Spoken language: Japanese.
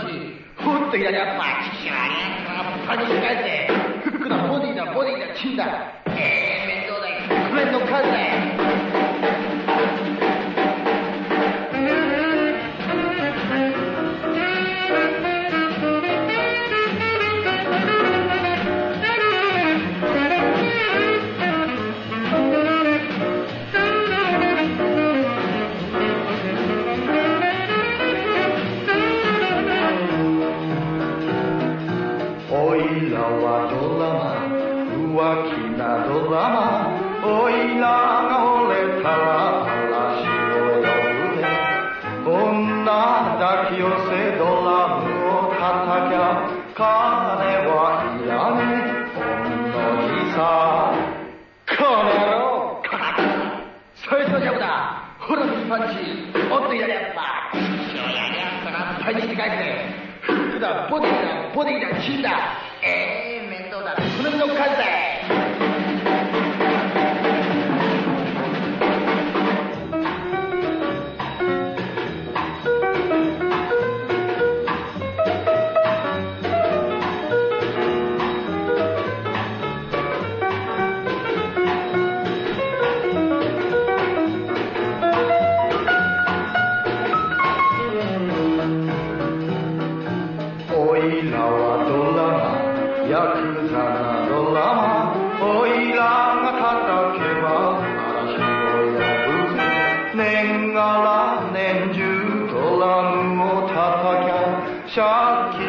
チふっと左はパチキラやった。らパニッ返せフックだボディだボディだチンだええ面倒だよ面の数だよおいらはドラマ浮気なドラマ。おいらが折れたら嵐を呼ぶね女抱き寄せドラムを叩きゃ金はいらねえおんのじさこの野郎最初ジャブだほらミパンチおっとやりゃったやりゃったらパンチ返せフックだ、ボディだ、ボディだ、金だ。えー、面倒だ。好みの数だ。ヤクザなドラマおいらが叩けば嵐を呼ぶ年がら年中ドラムを叩きゃ借金